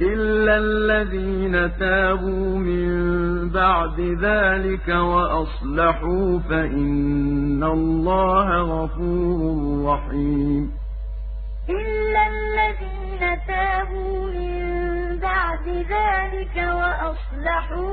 إِلَّا الَّذِينَ تَابُوا مِن بَعْدِ ذَٰلِكَ وَأَصْلَحُوا فَإِنَّ اللَّهَ غَفُورٌ رَّحِيمٌ إِلَّا الَّذِينَ تَابُوا مِن بَعْدِ ذَٰلِكَ وَأَصْلَحُوا